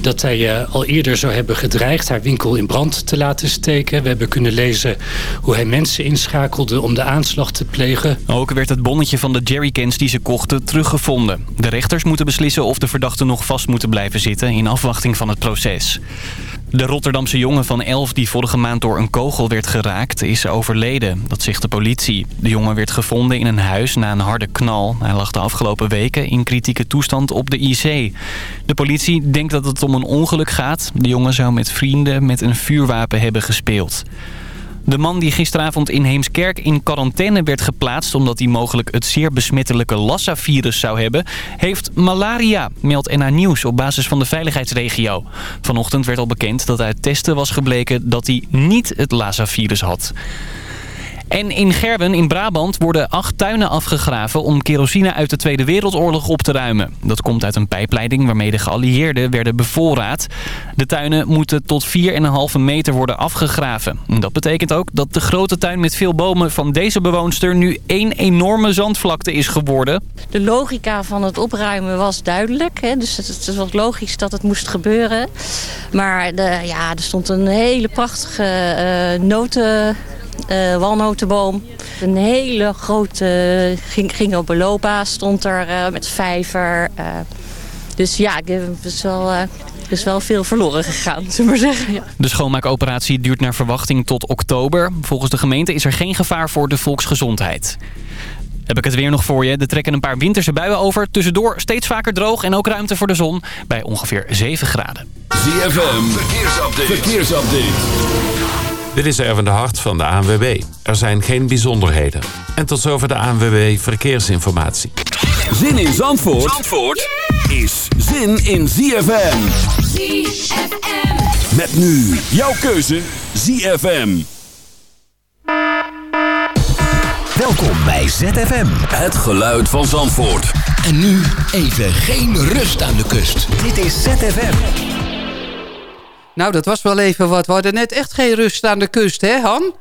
Dat hij al eerder zou hebben gedreigd haar winkel in brand te laten steken. We hebben kunnen lezen hoe hij mensen inschakelde om de aanslag te plegen. Ook werd het bonnetje van de jerrycans die ze kochten teruggevonden. De rechters moeten beslissen of de verdachten nog vast moeten blijven zitten... in afwachting van het proces. De Rotterdamse jongen van 11 die vorige maand door een kogel werd geraakt is overleden. Dat zegt de politie. De jongen werd gevonden in een huis na een harde knal. Hij lag de afgelopen weken in kritieke toestand op de IC. De politie denkt dat het om een ongeluk gaat. De jongen zou met vrienden met een vuurwapen hebben gespeeld. De man die gisteravond in Heemskerk in quarantaine werd geplaatst... omdat hij mogelijk het zeer besmettelijke Lassa-virus zou hebben... heeft malaria, meldt NA Nieuws op basis van de veiligheidsregio. Vanochtend werd al bekend dat uit testen was gebleken dat hij niet het Lassa-virus had. En in Gerben in Brabant worden acht tuinen afgegraven om kerosine uit de Tweede Wereldoorlog op te ruimen. Dat komt uit een pijpleiding waarmee de geallieerden werden bevoorraad. De tuinen moeten tot 4,5 meter worden afgegraven. Dat betekent ook dat de grote tuin met veel bomen van deze bewoonster nu één enorme zandvlakte is geworden. De logica van het opruimen was duidelijk. Hè? Dus het, was logisch dat het moest gebeuren. Maar de, ja, er stond een hele prachtige uh, noten uh, walnotenboom. Een hele grote ging, ging op belopa stond er uh, met vijver. Uh, dus ja, er is wel, er is wel veel verloren gegaan, zullen we maar zeggen. Ja. De schoonmaakoperatie duurt naar verwachting tot oktober. Volgens de gemeente is er geen gevaar voor de volksgezondheid. Heb ik het weer nog voor je. Er trekken een paar winterse buien over. Tussendoor steeds vaker droog en ook ruimte voor de zon bij ongeveer 7 graden. ZFM, verkeersupdate. verkeersupdate. Dit is Erwin de Hart van de ANWB. Er zijn geen bijzonderheden. En tot zover de ANWB Verkeersinformatie. Zin in Zandvoort, Zandvoort is zin in ZFM. ZFM. Met nu jouw keuze ZFM. Welkom bij ZFM. Het geluid van Zandvoort. En nu even geen rust aan de kust. Dit is ZFM. Nou, dat was wel even wat. We hadden net echt geen rust aan de kust, hè Han?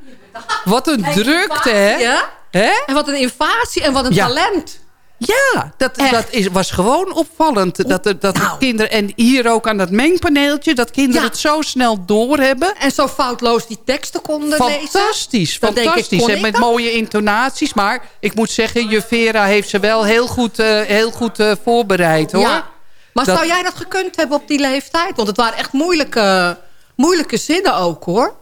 Wat een drukte, hè? Ja. Hè? En wat een invasie en wat een Ja. talent. Ja, dat, Echt. dat is, was gewoon opvallend. Dat, de- dat Nou. kinderen, en hier ook aan dat mengpaneeltje... dat kinderen Ja. het zo snel doorhebben. En zo foutloos die teksten konden lezen. Fantastisch, fantastisch. En met dat? mooie intonaties. Maar ik moet zeggen, je Vera heeft ze wel heel goed, eh, heel goed eh, voorbereid, hoor. Ja. Maar Dat- zou jij dat gekund hebben op die leeftijd? Want het waren echt moeilijke, moeilijke zinnen ook, hoor.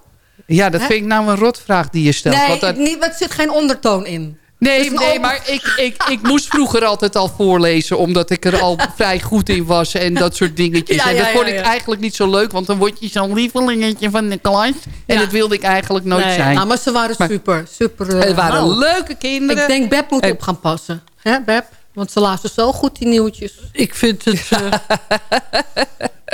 Ja, dat Hè? vind ik nou een rotvraag die je stelt. nee, want dat- niet, er zit geen ondertoon in. Nee, Dus nee maar ik, ik, ik moest vroeger altijd al voorlezen... omdat ik er al vrij goed in was en dat soort dingetjes. Ja, en dat ja, vond ja, ik ja. eigenlijk niet zo leuk... want dan word je zo'n lievelingetje van de klas. En Ja. dat wilde ik eigenlijk nooit Nee, zijn. Nou, maar ze waren Maar- super, super. eh, het waren nou, leuke kinderen. Ik denk Beb moet En- op gaan passen. Hè, Beb? Want ze lazen zo goed die nieuwtjes. Ik vind het... eh,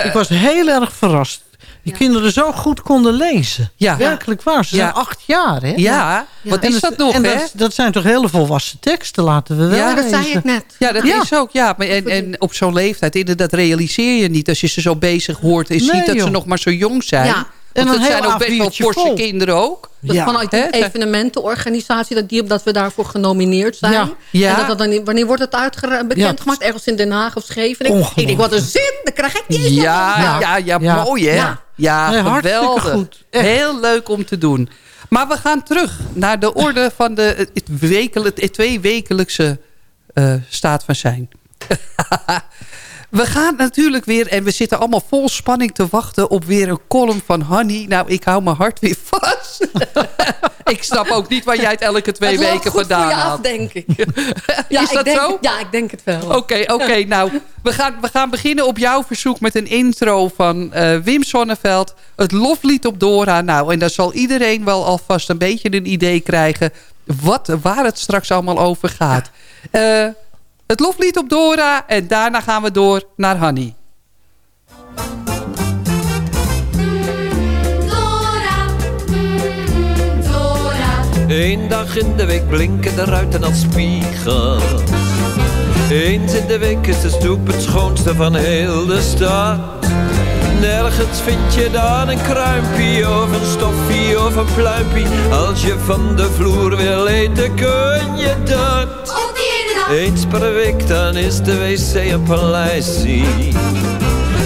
ik was heel erg verrast. Die kinderen zo goed konden lezen. Ja. Werkelijk waar. Ze Ja. zijn acht jaar, hè? Ja, wat En is dat nog, en hè? Dat, dat zijn toch hele volwassen teksten, laten we wel Ja, Ja, dat zei ik net. Ja, dat Ja. is ook. Ja, maar en, en op zo'n leeftijd, inderdaad, realiseer je niet... als je ze zo bezig hoort en Nee, ziet dat ze nog maar zo jong zijn. Ja. Want En het zijn ook best wel A4'tje forse vol. kinderen ook. Dat Ja. vanuit die Hè? evenementenorganisatie, dat, die, dat we daarvoor genomineerd zijn. Ja. Ja. En dat dat dan, wanneer wordt het uitgere- bekendgemaakt? Ergens in Den Haag of Scheveningen? Ik denk, wat een zin! Dan krijg ik niet Ja, ja, ja, Ja. mooi hè? Ja. Ja, Nee, geweldig. goed. Heel leuk om te doen. Maar we gaan terug naar de orde van de het wekelijk, het tweewekelijkse eh, staat van zijn. we gaan natuurlijk weer, en we zitten allemaal vol spanning te wachten... op weer een column van Hanny. Nou, ik hou mijn hart weer vast. ik snap ook niet waar jij het elke twee Het weken goed vandaan je af, denk ik. Is ik dat denk, zo? Ja, ik denk het wel. Oké, oké. nou, we gaan, we gaan beginnen op jouw verzoek met een intro van eh, Wim Sonneveld. Het loflied op Dora. Nou, en dan zal iedereen wel alvast een beetje een idee krijgen... Wat, waar het straks allemaal over gaat. Eh, het loflied op Dora en daarna gaan we door naar Hanny. Dora, Dora, Eén dag in de week blinken de ruiten als spiegel. Eens in de week is de stoep het schoonste van heel de stad. Nergens vind je dan een kruimpie of een stoffie of een pluimpie. Als je van de vloer wil eten kun je dat. Eens per week dan is de wc een paleisie.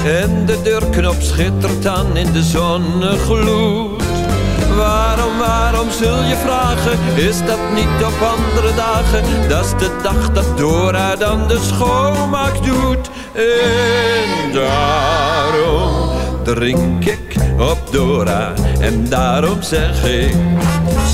En de deurknop schittert aan in de zonnegloed. Waarom, waarom zul je vragen? Is dat niet op andere dagen? Dat is de dag dat Dora dan de schoonmaak doet. En daarom drink ik op Dora. En daarom zeg ik,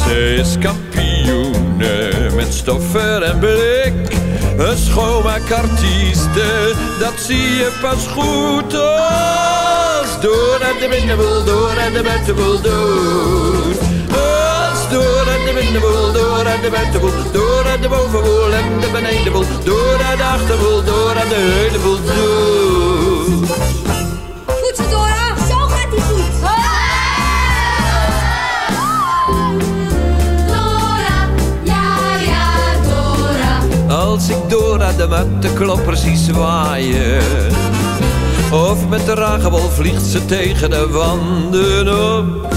ze is kampioene met stoffer en blik. Een schoonmaakartieste, dat zie je pas goed als Dora de binnenboel, Dora de buitenboel doet. Als Dora de binnenboel, Dora de buitenboel, Dora de bovenboel en de benedenboel, Dora de achterboel, Dora de hele boel doet. Goed zo, Dora. Ik Dora de mattenklopper zie zwaaien. Of met de ragebal vliegt ze tegen de wanden op.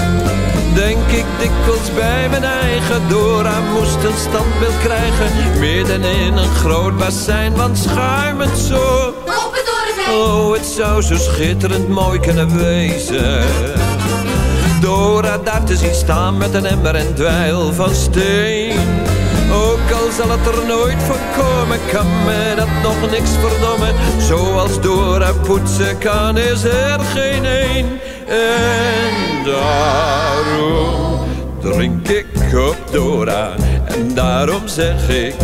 Denk ik dikwijls bij mijn eigen Dora moest een standbeeld krijgen. Midden in een groot bassin, want schuimend zo. Open Oh, het zou zo schitterend mooi kunnen wezen. Dora daar te zien staan met een emmer en dweil van steen Ook al zal het er nooit van komen, kan me dat nog niks verdommen. Zoals Dora poetsen kan, is er geen een. En daarom drink ik op Dora En daarom zeg ik,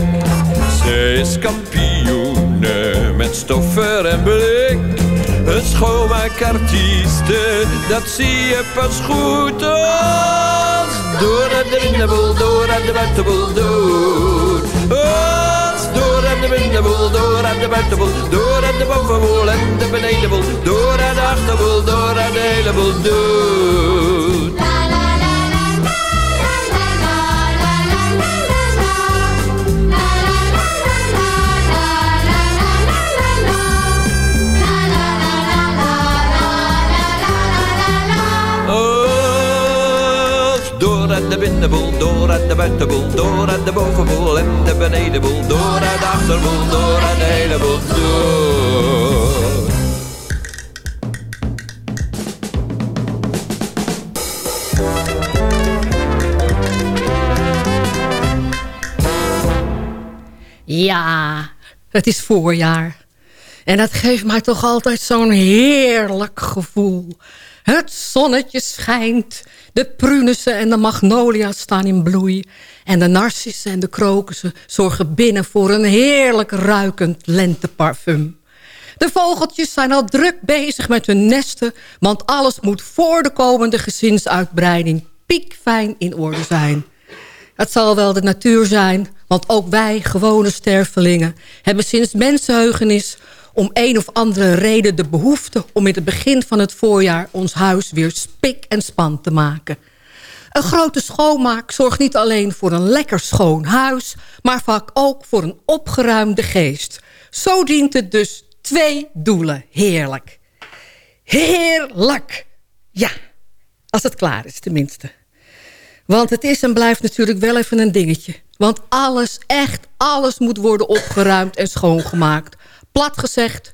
ze is kampioene met stoffer en blik een schoonmaakartieste, dat zie je pas goed als Dora de binnenboel, Dora de buitenboel doet. Als Dora de binnenboel, Dora de buitenboel, Dora de bovenboel en de benedenboel, Dora de achterboel, Dora de hele boel de buitenboel, Dora de bovenboel en de benedenboel, Dora de achterboel, Dora de hele boel doet. Ja, het is voorjaar. En dat geeft mij toch altijd zo'n heerlijk gevoel. Het zonnetje schijnt, de prunussen en de magnolia's staan in bloei... en de narcissen en de krokussen zorgen binnen voor een heerlijk ruikend lenteparfum. De vogeltjes zijn al druk bezig met hun nesten... want alles moet voor de komende gezinsuitbreiding piekfijn in orde zijn. Het zal wel de natuur zijn, want ook wij, gewone stervelingen... hebben sinds mensenheugenis om een of andere reden de behoefte... om in het begin van het voorjaar ons huis weer spik en span te maken. Een grote schoonmaak zorgt niet alleen voor een lekker schoon huis... maar vaak ook voor een opgeruimde geest. Zo dient het dus twee doelen. Heerlijk. Heerlijk. Ja, als het klaar is tenminste. Want het is en blijft natuurlijk wel even een dingetje. Want alles, echt alles moet worden opgeruimd en schoongemaakt. Plat gezegd,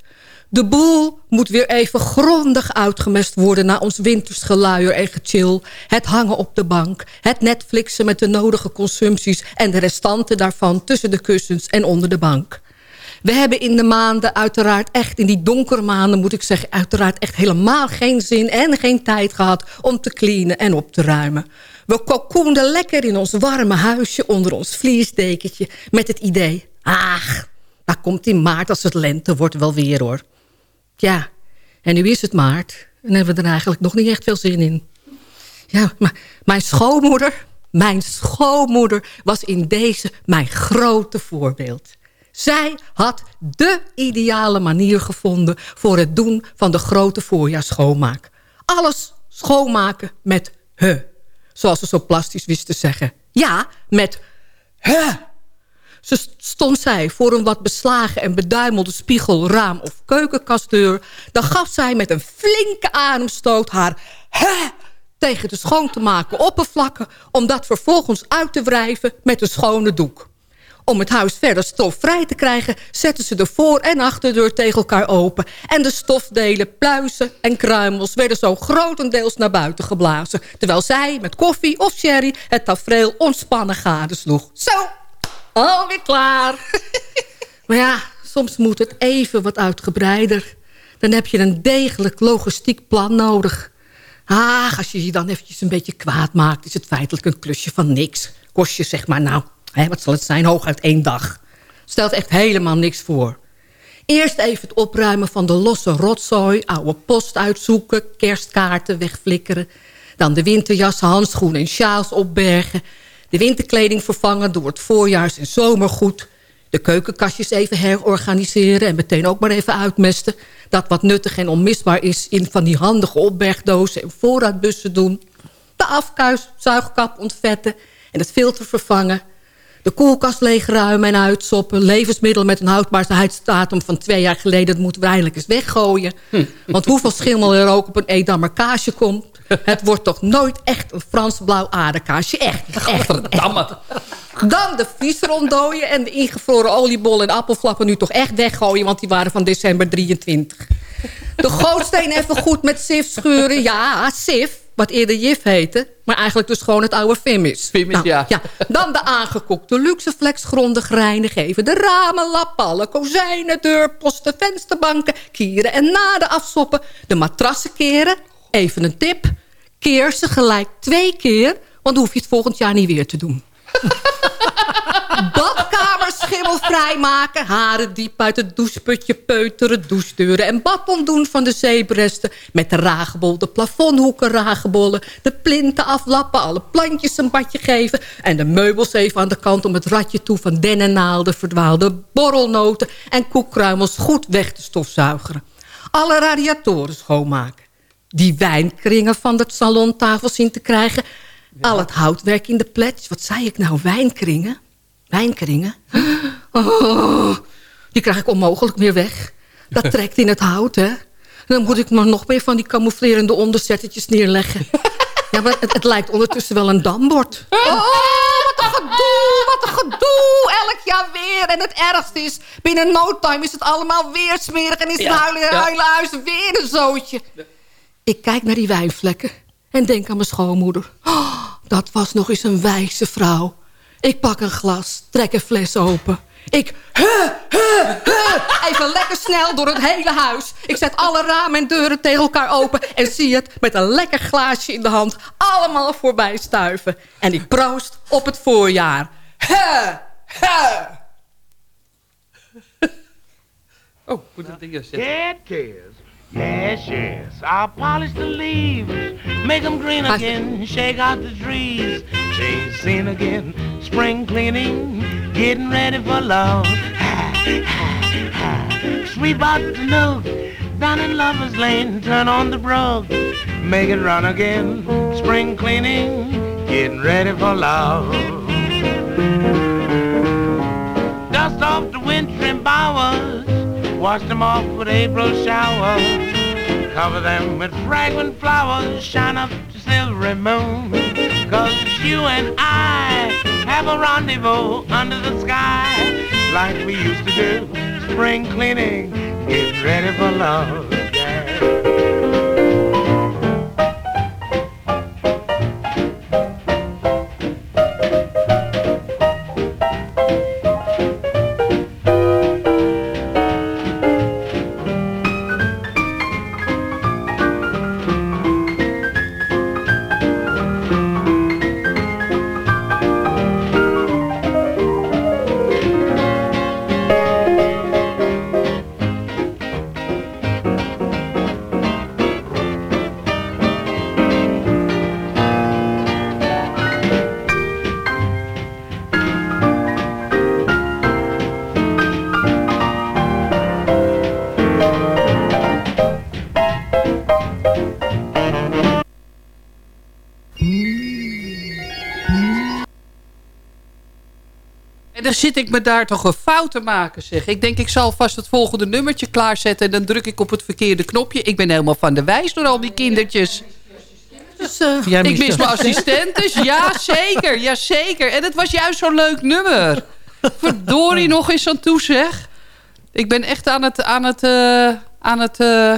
de boel moet weer even grondig uitgemest worden... na ons winters geluier en gechill. Het hangen op de bank, het Netflixen met de nodige consumpties... en de restanten daarvan tussen de kussens en onder de bank. We hebben in de maanden uiteraard echt, in die donkere maanden moet ik zeggen... uiteraard echt helemaal geen zin en geen tijd gehad om te cleanen en op te ruimen. We kokoonden lekker in ons warme huisje onder ons vliesdekentje... met het idee, ach, dat komt in maart als het lente wordt wel weer hoor. Ja, en nu is het maart en hebben we er eigenlijk nog niet echt veel zin in. Ja, maar mijn schoonmoeder, mijn schoonmoeder was in deze mijn grote voorbeeld. Zij had de ideale manier gevonden voor het doen van de grote voorjaarsschoonmaak. Alles schoonmaken met he. Zoals ze zo plastisch wist te zeggen. Ja, met he. Ze stond zij voor een wat beslagen en beduimelde spiegel, raam of keukenkastdeur. Dan gaf zij met een flinke ademstoot haar hè tegen de schoon te maken oppervlakken... om dat vervolgens uit te wrijven met een schone doek. Om het huis verder stofvrij te krijgen... zetten ze de voor- en achterdeur tegen elkaar open. En de stofdelen, pluizen en kruimels... werden zo grotendeels naar buiten geblazen. Terwijl zij met koffie of sherry het tafereel ontspannen gadesloeg. Zo, alweer klaar. maar ja, soms moet het even wat uitgebreider. Dan heb je een degelijk logistiek plan nodig. Ah, als je je dan eventjes een beetje kwaad maakt... is het feitelijk een klusje van niks. Kost je zeg maar, nou, hè, wat zal het zijn, hooguit één dag. Stelt echt helemaal niks voor. Eerst even het opruimen van de losse rotzooi... oude post uitzoeken, kerstkaarten wegflikkeren... dan de winterjassen, handschoenen en sjaals opbergen... de winterkleding vervangen door het voorjaars- en zomergoed... de keukenkastjes even herorganiseren en meteen ook maar even uitmesten... dat wat nuttig en onmisbaar is in van die handige opbergdozen en voorraadbussen doen... de afkuis, zuigkap ontvetten en het filter vervangen... de koelkast leegruimen en uitsoppen... levensmiddelen met een houdbaarheidsdatum van twee jaar geleden... dat moeten we eindelijk eens weggooien. Want hoeveel schimmel er ook op een Edammer kaasje komt... het wordt toch nooit echt een Frans blauw aardekaasje. Echt, echt, echt. Dan de vriezer ontdooien en de ingevroren oliebollen en appelflappen nu toch echt weggooien... want die waren van december 23. De gootsteen even goed met sif scheuren. Ja, sif, wat eerder jif heette... maar eigenlijk dus gewoon het oude Fimis. Fimis, ja. Dan de aangekookte luxeflex grondig reinigen. Even de ramen lappen, alle kozijnen, deurposten, vensterbanken... kieren en naden afsoppen. De matrassen keren. Even een tip. Keer ze gelijk twee keer... want dan hoef je het volgend jaar niet weer te doen. Badkamer schimmel vrijmaken. Haren diep uit het doucheputje peuteren. Douchedeuren en badpomp doen van de zeebresten. Met de ragebol, de plafondhoeken ragebollen. De plinten aflappen, alle plantjes een badje geven. En de meubels even aan de kant om het ratje toe van dennennaalden, verdwaalde borrelnoten en koekkruimels goed weg te stofzuigeren. Alle radiatoren schoonmaken. Die wijnkringen van de salontafel zien te krijgen. Al het houtwerk in de pledge. Wat zei ik nou? Wijnkringen? Wijnkringen? Oh, die krijg ik onmogelijk meer weg. Dat trekt in het hout, hè? Dan moet ik maar nog meer van die camouflerende onderzettetjes neerleggen. Ja, maar het, het lijkt ondertussen wel een dambord. Oh, wat een gedoe, wat een gedoe. Elk jaar weer. En het ergste is, binnen no time is het allemaal weer smerig... en is het Ja, huilen, ja. weer een zootje. Ik kijk naar die wijnvlekken en denk aan mijn schoonmoeder. Oh, dat was nog eens een wijze vrouw. Ik pak een glas, trek een fles open. Ik, huh, huh, huh, even lekker snel door het hele huis. Ik zet alle ramen en deuren tegen elkaar open... en zie het met een lekker glaasje in de hand allemaal voorbij stuiven. En ik proost op het voorjaar. Huh, huh. Oh, moet het ding zetten. Yes, yes. I'll polish the leaves, make them green again, shake out the trees, change scene again, spring cleaning, getting ready for love. Sweet about the milk, down in Lover's Lane, turn on the brook, make it run again, spring cleaning, getting ready for love. Dust off the wintry bowers, wash them off with April showers. Cover them with fragrant flowers, shine up to silvery moon. Cause you and I have a rendezvous under the sky, like we used to do. Spring cleaning, get ready for love. Dan zit ik me daar toch een fout te maken, zeg. Ik denk, ik zal vast het volgende nummertje klaarzetten... en dan druk ik op het verkeerde knopje. Ik ben helemaal van de wijs door al die kindertjes. Dus, eh, Jij ik mis mijn assistentes. Ja, zeker. Ja, zeker. En het was juist zo'n leuk nummer. verdorie nog eens aan toe, zeg. Ik ben echt aan het... Aan het, eh, aan het eh,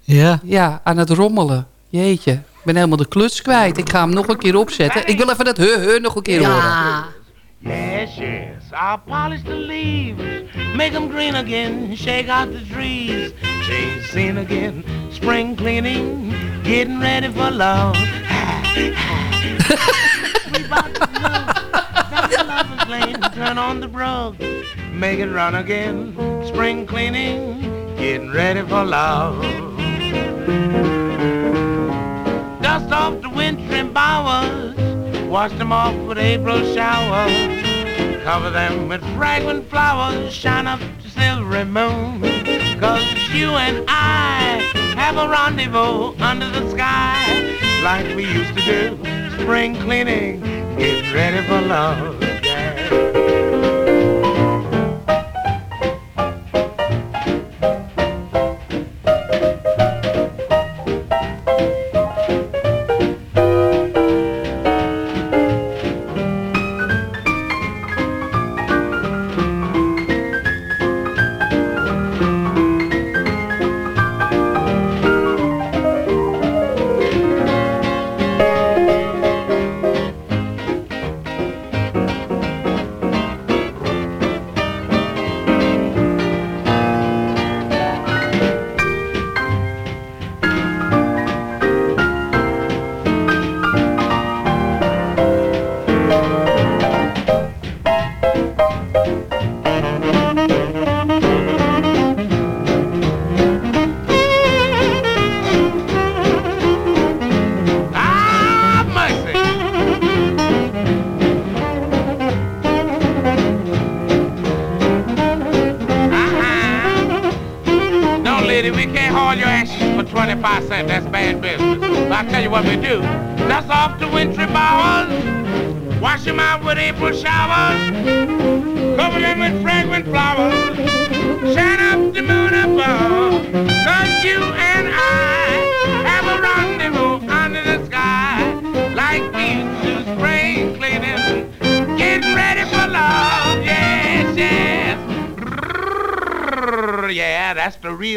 Ja. ja, aan het rommelen. Jeetje. Ik ben helemaal de kluts kwijt. Ik ga hem nog een keer opzetten. Ik wil even dat he he nog een keer horen. Yes, yes. I'll polish the leaves, make them green again, shake out the trees, change scene again, spring cleaning, getting ready for love. we about to love, the lovers turn on the rug, make it run again, spring cleaning, getting ready for love. Dust off the wintry bowers, wash them off with April showers. Cover them with fragrant flowers, shine up the silvery moon. Cause you and I have a rendezvous under the sky, like we used to do. Spring cleaning, get ready for love. Yeah.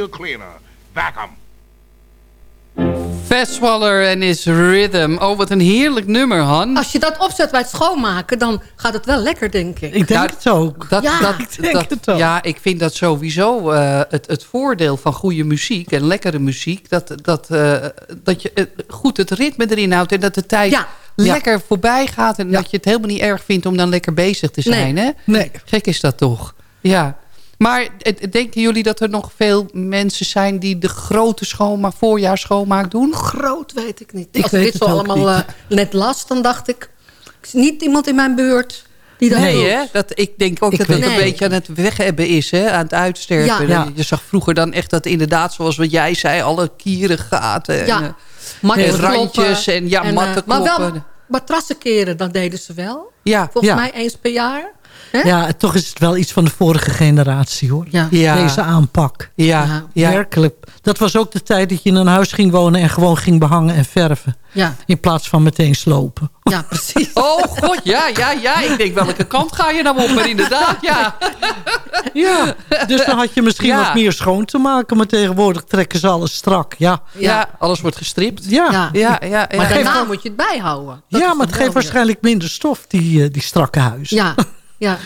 Cleaner. Vacuum. Fastwaller en his Rhythm. Oh, wat een heerlijk nummer, Han. Als je dat opzet bij het schoonmaken, dan gaat het wel lekker, denk ik. Ik denk het ook. Dat, Ja, dat, ik denk dat- het ook. Ja, ik vind dat sowieso eh, het, het voordeel van goede muziek en lekkere muziek. Dat, dat, eh, dat je eh, goed het ritme erin houdt en dat de tijd Ja. lekker voorbij gaat. En dat je het helemaal niet erg vindt om dan lekker bezig te zijn. Nee. Hè? Nee. Gek is dat toch? Ja. Maar eh, denken jullie dat er nog veel mensen zijn die de grote schoonmaak, voorjaar schoonmaak doen? Groot weet ik niet. Ik Als weet ik dit het zo ook allemaal eh, net las, dan dacht ik... ik zie niet iemand in mijn buurt die dat Nee, doet. hè? Dat, ik denk ook Ik dat het een beetje aan het weghebben is, hè? aan het uitsterven. Ja. Ja. Je zag vroeger dan echt dat inderdaad, zoals wat jij zei, alle kieren gaten. Ja. En, eh, En randjes kloppen. en ja, eh, matten Maar wel kloppen. matrassen keren, dat deden ze wel. ja, Volgens Ja. mij eens per jaar. Ja, toch is het wel iets van de vorige generatie hoor. Ja. ja, Deze aanpak. ja, Ja. Werkelijk. Dat was ook de tijd dat je in een huis ging wonen en gewoon ging behangen en verven. Ja, In plaats van meteen slopen. ja precies. Oh god, ja, ja, ja. Ik denk welke kant ga je nou op? Maar inderdaad, ja. Ja, dus dan had je misschien Ja. wat meer schoon te maken. Maar tegenwoordig trekken ze alles strak. Ja, Ja, alles wordt gestript. ja. Ja. Ja, ja, ja. Maar daarna geeft- moet je het bijhouden. Dat ja maar het geeft waarschijnlijk minder stof, die, eh, die strakke huizen. Ja, ja.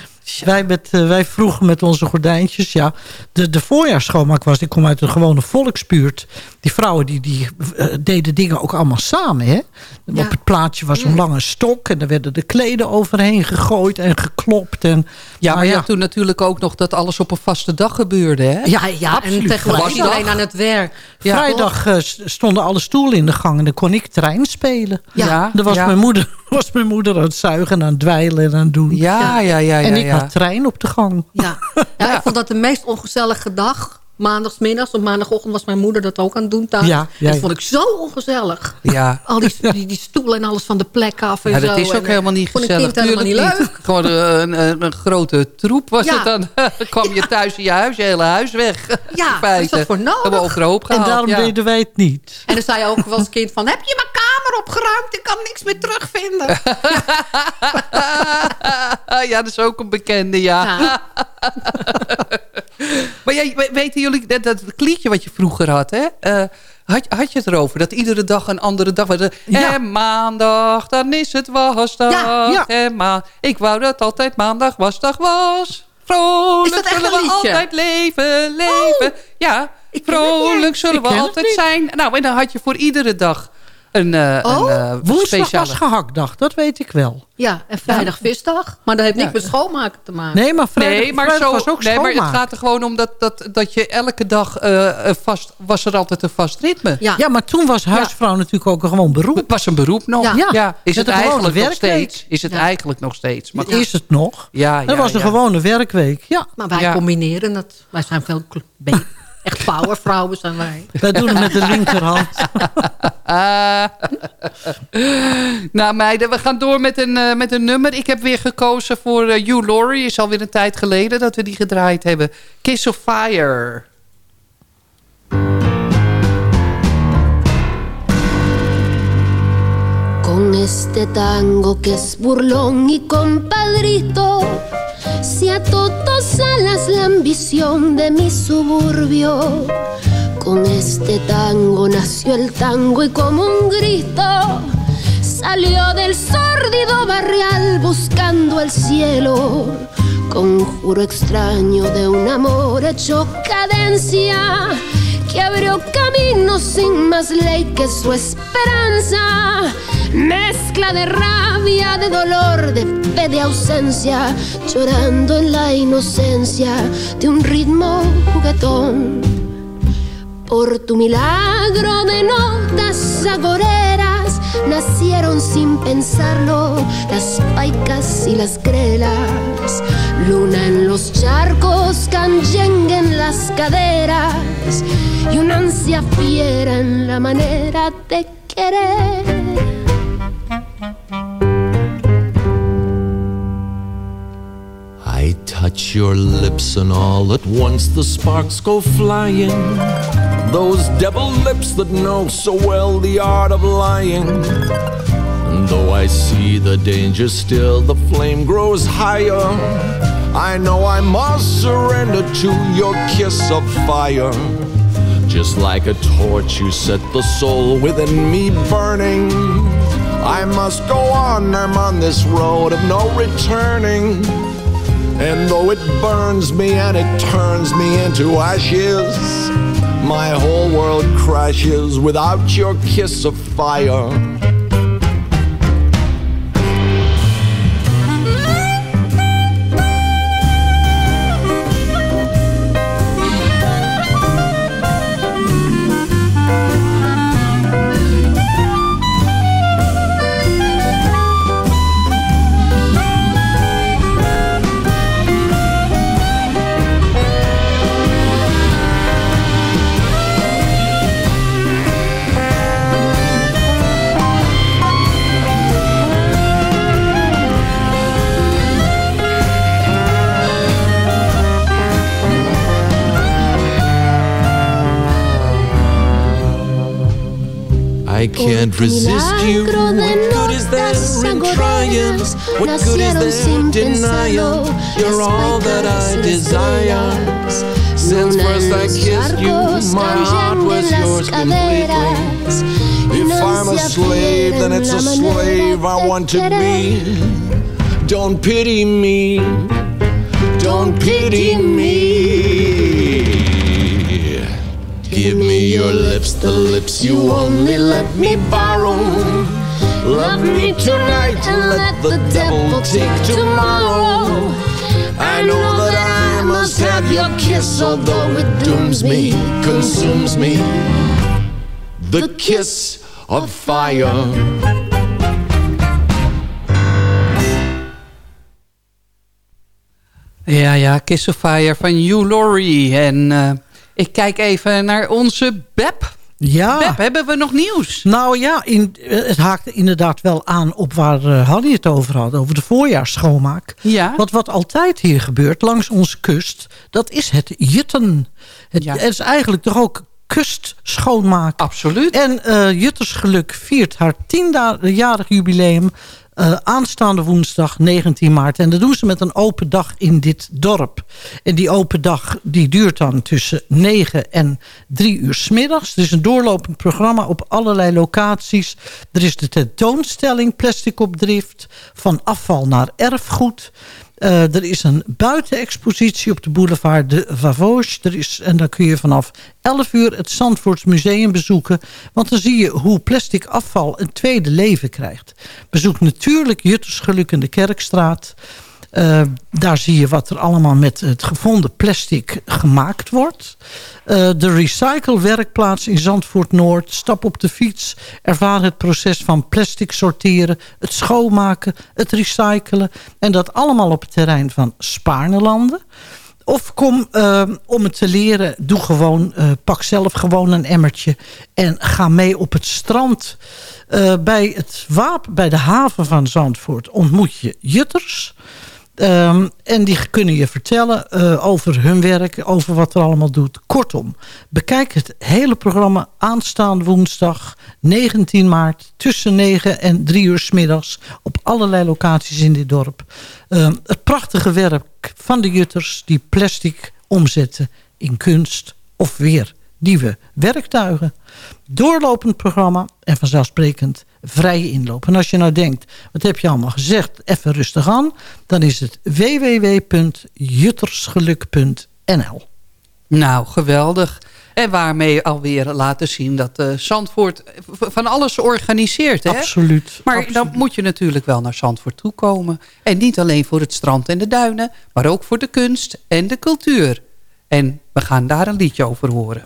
Wij, met, eh, wij vroegen met onze gordijntjes, ja. De, de voorjaarsschoonmaak was, ik kom uit een gewone volksbuurt. Die vrouwen die, die eh, deden dingen ook allemaal samen, hè. Ja. Op het plaatje was een lange stok en er werden de kleden overheen gegooid en geklopt. En, Ja, maar je ja, had toen natuurlijk ook nog dat alles op een vaste dag gebeurde, hè? Ja, ja en tegenwoordig Vrijdag. iedereen aan het werk. Ja. Vrijdag eh, st- stonden alle stoelen in de gang en dan kon ik trein spelen. Ja. Dan was, ja. mijn moeder, was mijn moeder aan het zuigen en aan het dweilen en aan het doen. Ja, ja, ja, ja. en ik ja. trein op de gang. Ja. ja, ik vond dat de meest ongezellige dag. Maandagsmiddags, op maandagochtend was mijn moeder dat ook aan het doen thuis. Ja, ja, dat vond ik zo ongezellig. Ja. Al die, die, die stoelen en alles van de plek af en Ja, zo. dat is ook En, eh, helemaal niet gezellig. niet leuk. Gewoon eh, een, een, een grote troep was Ja. het dan. Dan kwam je thuis in je huis, je hele huis weg. Ja, feite. is dat voor nodig? Hebben we overhoop En gehaald. daarom ja. deden wij het niet. En dan zei je ook als kind van... heb je mijn kamer opgeruimd. Ik kan niks meer terugvinden. ja, dat is ook een bekende, ja. maar jij, we- weten jullie, dat, dat liedje wat je vroeger had, hè? Eh, had, had je het erover? Dat iedere dag een andere dag was. Ja. En maandag, dan is het wasdag. Ja, ja. En ma ik wou dat altijd maandag wasdag was. Vrolijk zullen we? Oh. altijd leven, leven. ja, Ik ken het vrolijk zullen we altijd zijn. Nou, en dan had je voor iedere dag een, eh Oh, een eh, Woensdag speciale... was gehaktdag, dat weet ik wel. Ja, en vrijdag visdag. Maar dat heeft niks Ja. met schoonmaken te maken. Nee, maar vrijdag, Nee, maar, vrijdag zo, was ook nee, maar het gaat er gewoon om dat, dat, dat je elke dag eh, vast... was er altijd een vast ritme. Ja. Ja, maar toen was huisvrouw natuurlijk ook een gewoon beroep. Het was een beroep nog. Ja. Ja. Is Met het eigenlijk nog steeds? Is het Ja. eigenlijk nog steeds? Maar Is het nog? Ja, ja, dat was een gewone werkweek. Ja, Maar wij Ja. combineren het. Wij zijn veel echt powervrouwen zijn wij. wij doen het met de linkerhand. Nou meiden, we gaan door met een, eh, met een nummer. Ik heb weer gekozen voor eh, Hugh Laurie. Is alweer een tijd geleden dat we die gedraaid hebben. Kiss of Fire. Con este tango que es burlón y compadrito, si a todos alas la ambición de mi suburbio. Con este tango nació el tango y como un grito salió del sórdido barrial buscando el cielo. Conjuro extraño de un amor hecho cadencia que abrió camino sin más ley que su esperanza. Mezcla de rabia, de dolor, de fe, de ausencia, llorando en la inocencia de un ritmo juguetón. Por tu milagro de notas agoreras nacieron sin pensarlo las paicas y las grelas. Luna en los charcos, canyengue en las caderas fiera en la manera de querer. I touch your lips and all at once the sparks go flying. Those devil lips that know so well the art of lying. And though I see the danger still, the flame grows higher. I know I must surrender to your kiss of fire. Just like a torch, you set the soul within me burning. I must go on, I'm on this road of no returning. And though it burns me and it turns me into ashes, my whole world crashes without your kiss of fire. can't resist you. What good is there in triumphs? What good is there in denial? You're all that I desire. Since first I kissed you, my heart was yours completely. If I'm a slave, then it's a slave I want to be. Don't pity me. Don't pity me. Give me your lips, the lips you only let me borrow. Love me tonight and let the devil take tomorrow. I know that I must have your kiss, although it dooms me, consumes me. The kiss of fire. Ja, ja, Kiss of Fire van Hugh Laurie. En eh, ik kijk even naar onze Beb. Ja. Beb, hebben we nog nieuws? Nou ja, in, eh, het haakte inderdaad wel aan op waar uh, het over had. Over de voorjaarsschoonmaak. Ja. Want wat altijd hier gebeurt langs onze kust, dat is het jutten. Het, Ja. het is eigenlijk toch ook kust schoonmaken. Absoluut. En uh, Juttersgeluk viert haar tienjarig jubileum... Uh, aanstaande woensdag 19 maart. En dat doen ze met een open dag in dit dorp. En die open dag die duurt dan tussen 9 en 3 uur s middags. Het is een doorlopend programma op allerlei locaties. Er is de tentoonstelling Plastic op Drift. Van afval naar erfgoed. Uh, er is een buitenexpositie op de boulevard de Vavauche. Er is, en daar kun je vanaf 11 uur het Zandvoorts Museum bezoeken. Want dan zie je hoe plastic afval een tweede leven krijgt. Bezoek natuurlijk Juttersgeluk in de Kerkstraat. Uh, daar zie je wat er allemaal met het gevonden plastic gemaakt wordt. Uh, de recyclewerkplaats in Zandvoort Noord. Stap op de fiets. Ervaar het proces van plastic sorteren. Het schoonmaken. Het recyclen. En dat allemaal op het terrein van Spaarnelanden. Of kom uh, om het te leren, doe gewoon, pak zelf gewoon een emmertje en ga mee op het strand. Bij, het wapen, bij de haven van Zandvoort ontmoet je jutters. Um, en die kunnen je vertellen uh, over hun werk, over wat er allemaal doet. Kortom, bekijk het hele programma aanstaande woensdag 19 maart... tussen 9 en 3 uur s middags op allerlei locaties in dit dorp. Um, het prachtige werk van de jutters die plastic omzetten in kunst of weer nieuwe werktuigen. Doorlopend programma en vanzelfsprekend vrije inloop. En als je nou denkt, wat heb je allemaal gezegd, even rustig aan. Dan is het www.juttersgeluk.nl Nou, geweldig. En waarmee alweer laten zien dat uh, Zandvoort van alles organiseert. Hè? Absoluut. Maar absoluut. dan moet je natuurlijk wel naar Zandvoort toekomen. En niet alleen voor het strand en de duinen, maar ook voor de kunst en de cultuur. En we gaan daar een liedje over horen.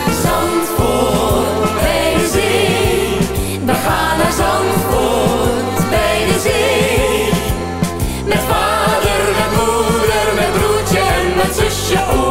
Met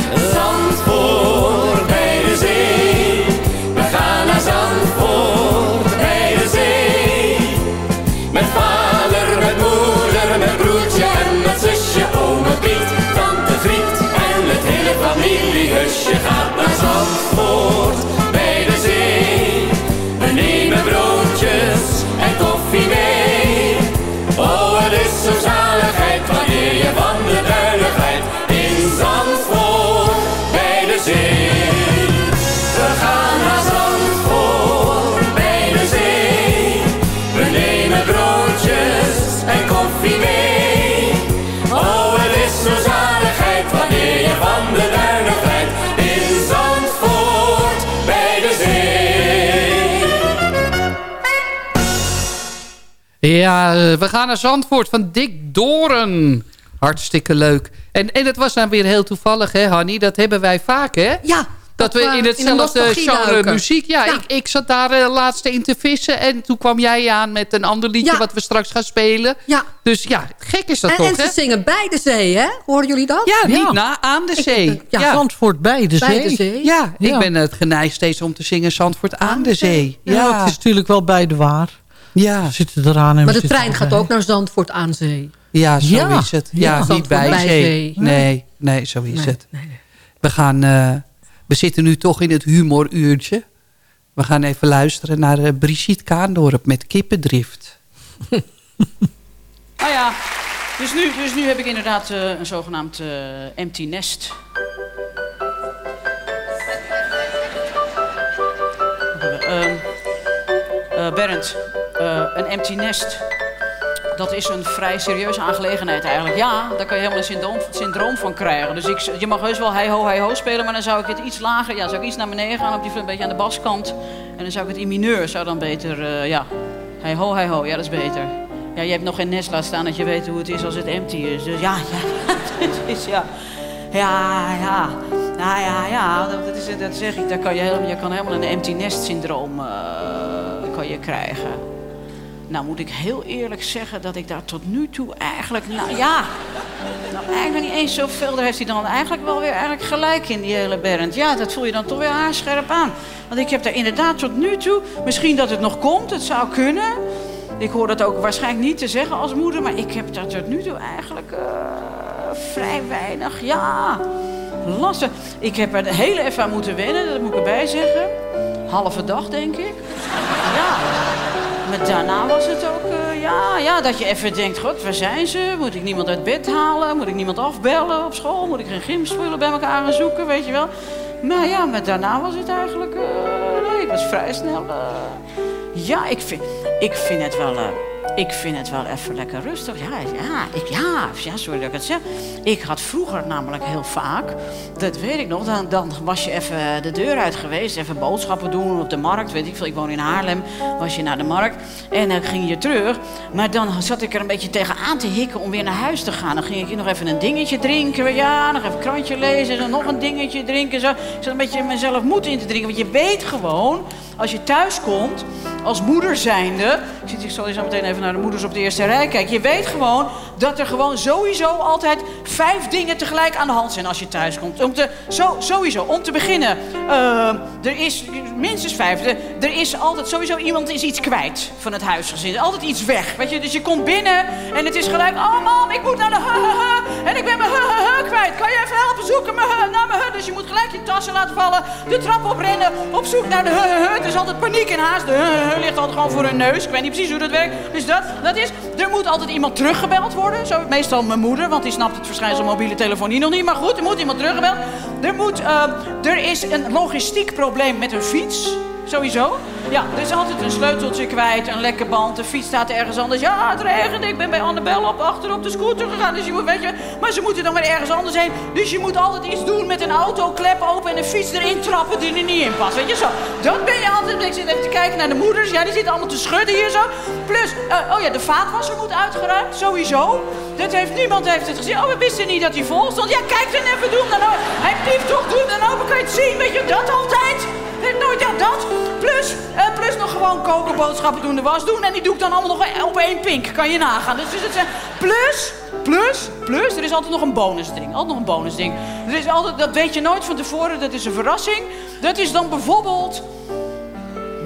Ja, eh, we gaan naar Zandvoort van Dick Doren. Hartstikke leuk. En, en het was dan weer heel toevallig, hè, Hanny? Dat hebben wij vaak, hè? Ja. Dat we in hetzelfde genre muziek... Ja, Ik, ik zat daar uh, laatst in te vissen. En toen kwam jij aan met een ander liedje... Ja. wat we straks gaan spelen. Ja. Dus ja, gek is dat En, toch, en ze hè? zingen bij de zee, hè? Horen jullie dat? Ja, niet na, aan de zee. ja. Zandvoort bij de Bij zee. de zee. Ja, Ja. ik ben het geneigd steeds om te zingen Zandvoort aan de zee. Ja, Ja, het is natuurlijk wel bij de waar. Ja. Zitten eraan en Maar de trein gaat ook naar Zandvoort aan zee. ja zo Ja. is het. Ja, Ja, niet bij, bij zee. zee. Nee, nee, zo is Nee, het. nee, nee. We gaan... eh, we zitten nu toch in het humoruurtje. We gaan even luisteren naar eh, Brigitte Kaandorp met Kippendrift. Nou ja, dus nu, dus nu heb ik inderdaad eh, een zogenaamd eh, empty nest. Ehm eh, een empty nest, dat is een vrij serieuze aangelegenheid eigenlijk. Ja, daar kan je helemaal een syndroom, syndroom van krijgen. Dus ik, je mag heus wel hi-ho, hi-ho spelen, maar dan zou ik het iets lager, ja, zou ik iets naar beneden gaan, op die, een beetje aan de baskant. En dan zou ik het in mineur, zou dan beter, eh, ja, hi-ho, hi-ho, ja, dat is beter. Ja, je hebt nog geen nest laten staan dat je weet hoe het is als het empty is. Dus ja, ja, is ja. Ja, ja. Ja, ja, ja. Dat, dat, is, dat zeg ik. Daar kan je, helemaal, je kan helemaal een empty nest syndroom eh, kan je krijgen. Nou moet ik heel eerlijk zeggen dat ik daar tot nu toe eigenlijk... Nou ja, nou eigenlijk niet eens zoveel. Daar heeft hij dan eigenlijk wel weer eigenlijk gelijk in, die hele Bernd. Ja, dat voel je dan toch weer haarscherp aan. Want ik heb daar inderdaad tot nu toe... Misschien dat het nog komt, het zou kunnen... Ik hoor dat ook waarschijnlijk niet te zeggen als moeder, maar ik heb daar tot nu toe eigenlijk eh, vrij weinig, ja, lastig. Ik heb er de hele even aan moeten wennen, dat moet ik erbij zeggen. Halve dag, denk ik. Ja. Maar daarna was het ook, eh, ja, ja, dat je even denkt, god, waar zijn ze? Moet ik niemand uit bed halen? Moet ik niemand afbellen op school? Moet ik geen gymspullen bij elkaar gaan zoeken, weet je wel? Maar ja, maar daarna was het eigenlijk, eh, nee, ik was vrij snel... eh, ja, ik vind, ik vind het wel... ik vind het wel even lekker rustig. Ja, ja, ik, ja, ja, sorry dat ik het zeg. Ik had vroeger namelijk heel vaak, dat weet ik nog, dan, dan was je even de deur uit geweest, even boodschappen doen op de markt, weet ik veel. Ik woon in Haarlem, was je naar de markt en dan ging je terug. Maar dan zat ik er een beetje tegenaan te hikken om weer naar huis te gaan. Dan ging ik nog even een dingetje drinken, ja, nog even krantje lezen, en nog een dingetje drinken. Zo. Ik zat een beetje mezelf moed in te drinken, want je weet gewoon, als je thuis komt, als moeder zijnde, ik, zal zo meteen even naar de moeders op de eerste rij kijken. Je weet gewoon dat er gewoon sowieso altijd vijf dingen tegelijk aan de hand zijn als je thuis komt. Om te, sowieso, om te beginnen, eh, er is minstens vijf. Er, is altijd sowieso iemand is iets kwijt van het huisgezin. Altijd iets weg, weet je. Dus je komt binnen en het is gelijk, oh mam, ik moet naar de ha en ik ben mijn ha kwijt. Kan je even helpen zoeken naar mijn? Dus je moet gelijk je tassen laten vallen, de trap oprennen, op zoek naar de ha is altijd paniek en haast. De ligt altijd gewoon voor hun neus. Ik weet niet precies hoe dat werkt. Dus dat, dat is, er moet altijd iemand teruggebeld worden. Zo, meestal mijn moeder, want die snapt het verschijnsel mobiele telefonie nog niet. Maar goed, er moet iemand teruggebeld. Er, moet, eh, er is een logistiek probleem met een fiets. Sowieso. Ja, is altijd een sleuteltje kwijt, een lekke band, de fiets staat ergens anders. Ja, het regent, ik ben bij Annabel op, achter op de scooter gegaan. Dus je moet, weet je, maar ze moeten dan weer ergens anders heen. Dus je moet altijd iets doen met een auto, klep open en een fiets erin trappen die er niet in past. Weet je zo. Dat ben je altijd. Ik zit even te kijken naar de moeders. Ja, die zitten allemaal te schudden hier zo. Plus, eh, oh ja, de vaatwasser moet uitgeruimd, sowieso. Dat heeft, niemand heeft het gezien. Oh, we wisten niet dat hij vol stond. Ja, kijk dan even doen. Dan, o- hij piep toch doen, dan open kan je het zien. Weet je, dat altijd. Nee, nooit ja, dat. Plus, eh, plus nog gewoon koken, boodschappen doen, de was doen. En die doe ik dan allemaal nog op één pink. Kan je nagaan. Dus, het zijn, plus, plus, plus, er is altijd nog een bonusding. Altijd nog een bonusding. Er is altijd, dat weet je nooit van tevoren. Dat is een verrassing. Dat is dan bijvoorbeeld...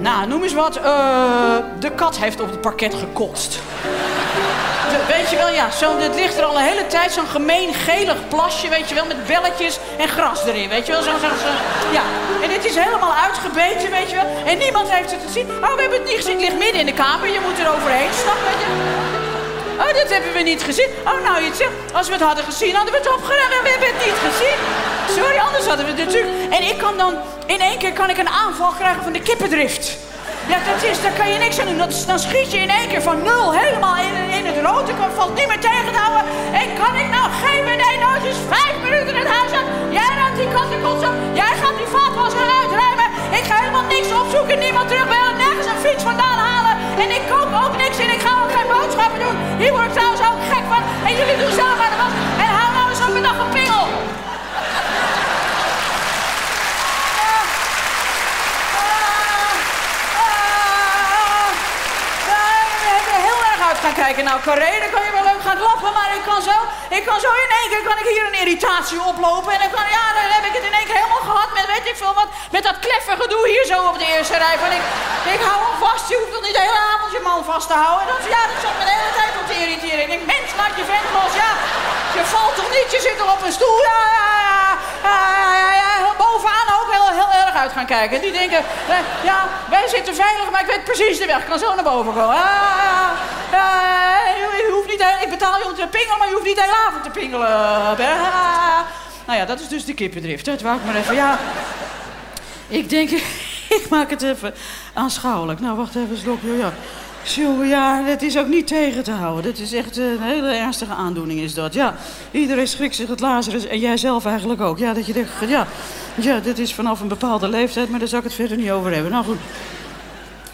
Nou, noem eens wat. eh, de kat heeft op het parket gekotst. Weet je wel, ja, zo, het ligt er al een hele tijd zo'n gemeen gelig plasje, weet je wel, met belletjes en gras erin, weet je wel. Zo, zo, zo, ja, en het is helemaal uitgebeten, weet je wel. En niemand heeft het gezien. Oh, we hebben het niet gezien, het ligt midden in de kamer, je moet er overheen stappen, weet je. Oh, dat hebben we niet gezien. Oh, nou, je zegt, als we het hadden gezien, hadden we het opgeruimd en we hebben het niet gezien. Sorry, anders hadden we het natuurlijk... En ik kan dan, in één keer kan ik een aanval krijgen van de kippendrift. Ja, dat is, daar kan je niks aan doen. Dan schiet je in één keer van nul helemaal in, in het rood. Ik valt niet meer tegen te houden. En kan ik nou geen kijken. Nou, Carré, dan kan je wel leuk gaan lachen, maar ik kan zo, ik kan zo in één keer kan ik hier een irritatie oplopen. En dan kan, ja, dan heb ik het in één keer helemaal gehad met weet ik veel wat, met dat kleffe gedoe hier zo op de eerste rij. Van ik, ik hou hem vast, je hoeft toch niet de hele avond je man vast te houden. Dat, ja, dat zat me de hele tijd op te irriteren. Ik denk, mens, je vent los, ja. Je valt toch niet, je zit toch op een stoel, ja, ja, ja, ja, ja, ja. Bovenaan ook heel, heel erg uit gaan kijken. Die denken, eh, ja, wij zitten veilig, maar ik weet precies de weg. Ik kan zo naar boven ja, je, je hoeft niet, ik betaal je om te pingelen, maar je hoeft niet de hele avond te pingelen. Nou ja, dat is dus de kippendrift. Dat wou ik maar even, ja. Ik denk, ik maak het even aanschouwelijk. Nou, wacht even, slokje, ja. Jongen, ja, dat is ook niet tegen te houden. Dat is echt een hele ernstige aandoening is dat. Ja, iedereen schrikt zich het Lazarus en jij zelf eigenlijk ook. Ja, dat je denkt, ja, ja, dit is vanaf een bepaalde leeftijd, maar daar zal ik het verder niet over hebben. Nou goed,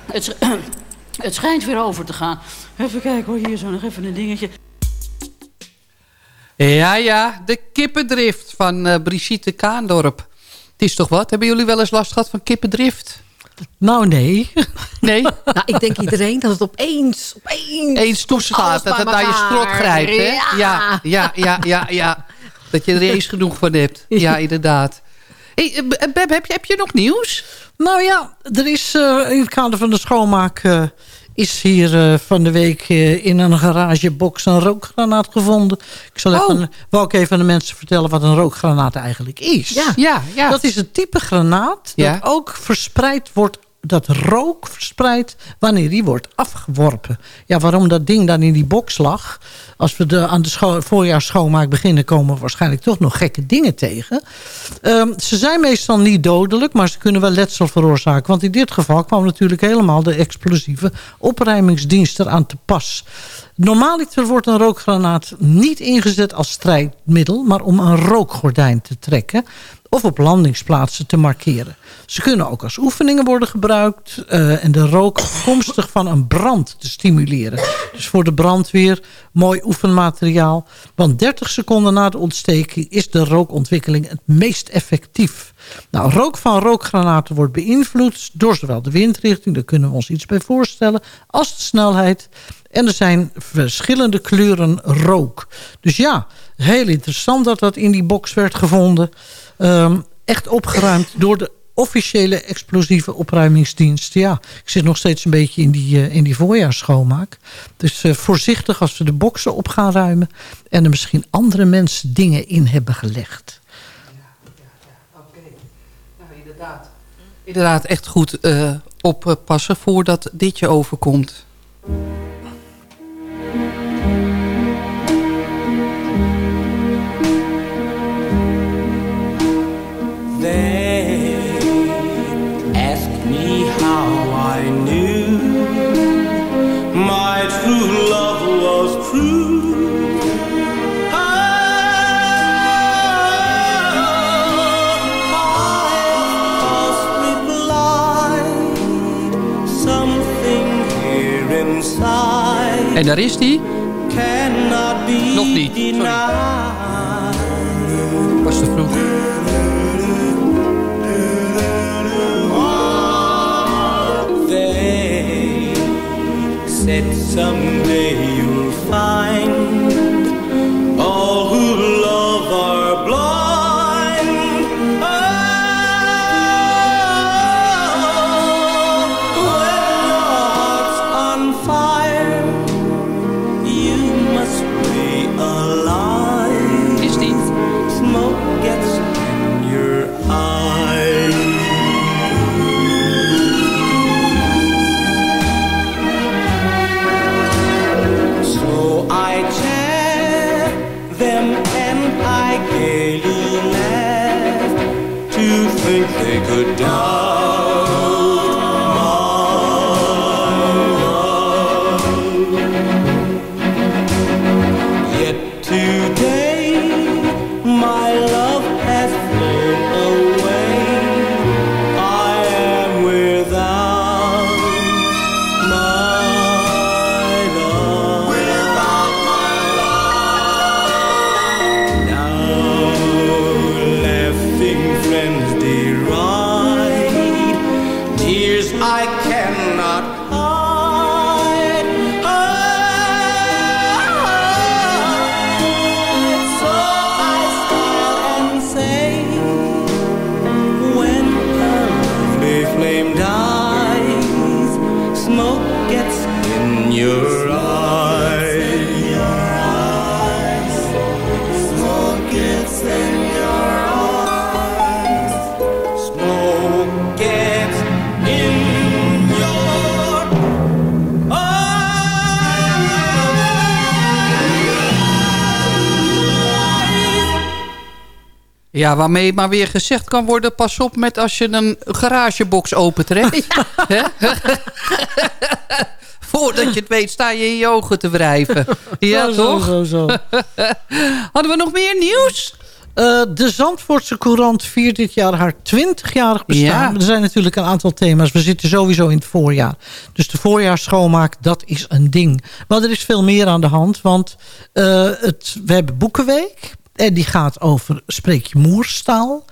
het, het schijnt weer over te gaan. Even kijken hoor, hier zo nog even een dingetje. Ja, ja, de kippendrift van eh, Brigitte Kaandorp. Het is toch wat? Hebben jullie wel eens last gehad van kippendrift? Nou, nee. Nee? Nou, ik denk iedereen dat het opeens, opeens... Eens toeslaat, dat het naar je strot grijpt, hè? Ja. Ja, ja, ja, ja, ja. Dat je er eens genoeg van hebt. Ja, inderdaad. Hey, eh, Beb, heb je, heb je nog nieuws? Nou ja, er is eh, in het kader van de schoonmaak... eh, is hier eh, van de week eh, in een garagebox een rookgranaat gevonden. Ik zal even, wou ik even aan de mensen vertellen wat een rookgranaat eigenlijk is. Ja, ja, ja. Dat is een type granaat Ja. dat ook verspreid wordt dat rook verspreidt wanneer die wordt afgeworpen. Ja, waarom dat ding dan in die box lag... als we de, aan de scho voorjaarsschoonmaak beginnen... komen we waarschijnlijk toch nog gekke dingen tegen. Ehm, ze zijn meestal niet dodelijk... maar ze kunnen wel letsel veroorzaken. Want in dit geval kwam natuurlijk helemaal... de explosieve opruimingsdienst eraan te pas. Normaaliter wordt een rookgranaat niet ingezet als strijdmiddel... maar om een rookgordijn te trekken of op landingsplaatsen te markeren. Ze kunnen ook als oefeningen worden gebruikt... eh, en de rook afkomstig van een brand te stimuleren. Dus voor de brandweer mooi oefenmateriaal. Want 30 seconden na de ontsteking is de rookontwikkeling het meest effectief. Nou, rook van rookgranaten wordt beïnvloed door zowel de windrichting... daar kunnen we ons iets bij voorstellen, als de snelheid... En er zijn verschillende kleuren rook. Dus ja, heel interessant dat dat in die box werd gevonden. Ehm, echt opgeruimd door de officiële explosieve opruimingsdienst. Ja, ik zit nog steeds een beetje in die, eh, in die voorjaarsschoonmaak. Dus eh, voorzichtig als we de boxen op gaan ruimen... en er misschien andere mensen dingen in hebben gelegd. inderdaad. Inderdaad, echt goed eh, oppassen voordat dit je overkomt. En daar is die. cannot be Nog niet, sorry. denied. Was te vroeg. They said someday you'll find Ja, waarmee maar weer gezegd kan worden... pas op met als je een garagebox opentrekt. Voordat je het weet sta je in je ogen te wrijven. Ja, Zo, toch? zo, zo. Hadden we nog meer nieuws? Eh, de Zandvoortse Courant viert dit jaar haar 20-jarig bestaan. Ja. Er zijn natuurlijk een aantal thema's. We zitten sowieso in het voorjaar. Dus de voorjaarsschoonmaak, dat is een ding. Maar er is veel meer aan de hand. Want eh, het, we hebben Boekenweek. En die gaat over spreek je moerstaal.